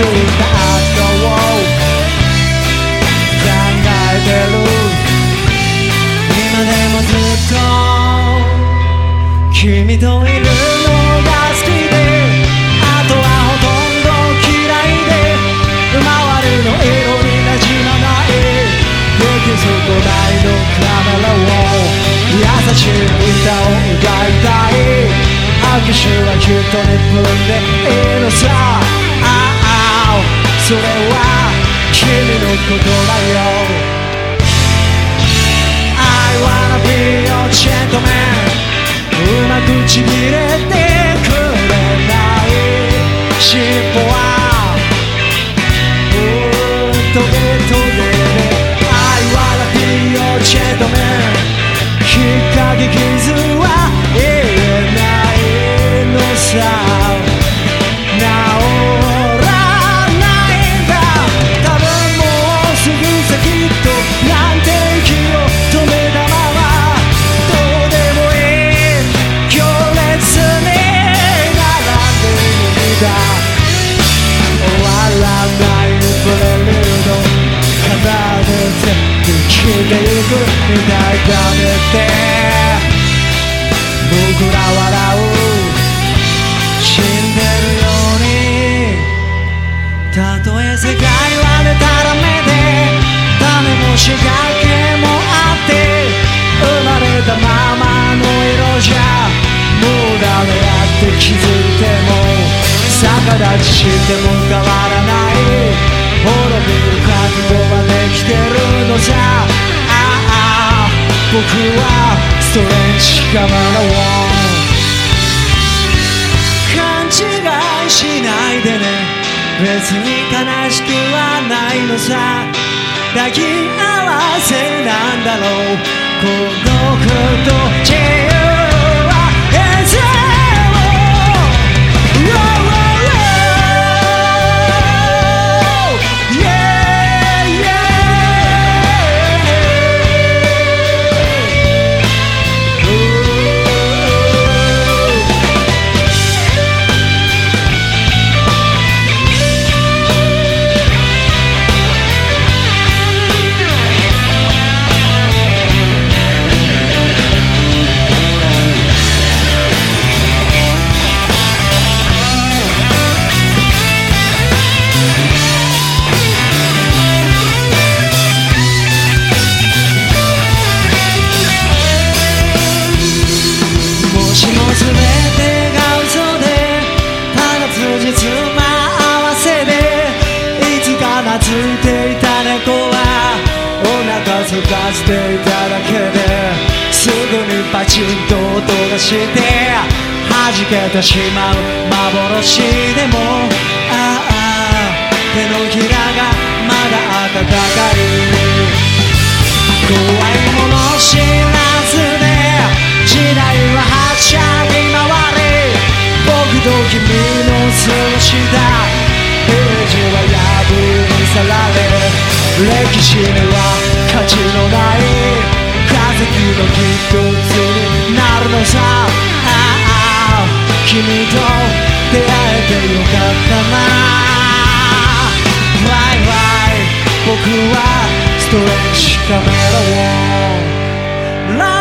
り着いた後を考えてる今でもずっと君といるのが好きであとはほとんど嫌いで周りの色になじまない出来損ないのカメラを優しい歌を歌いたい握手はきっと2分でいいのさことだよ I wanna be your gentleman うまくちぎれてみたいだねって僕ら笑う死んでるようにたとえ世界はでたらめで種も仕掛けもあって生まれたままの色じゃ。無駄であって気づいても逆立ちしても変わらない滅びる覚悟はできてるのさはストレンジカメラを勘違いしないでね。別に悲しくはないのさ。抱き合わせなんだろう。孤独とチンと音がして弾けてしまう幻でも。ああ手のひらがまだ温かい。怖いもの知らずで時代ははしゃぎ回り僕と君の過ごしたページは破り去られ。歴史には価値のない。化石の一つに君と出会えてよかったな。バイバイ僕はストレッチカメラを。